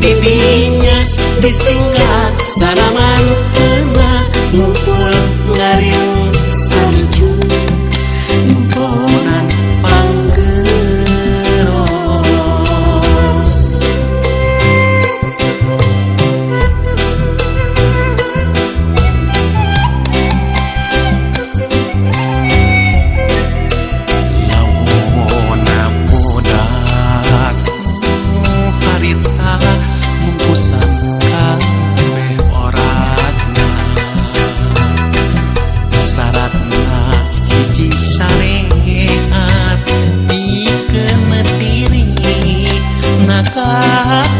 pipinya disinggah sanaman Naka.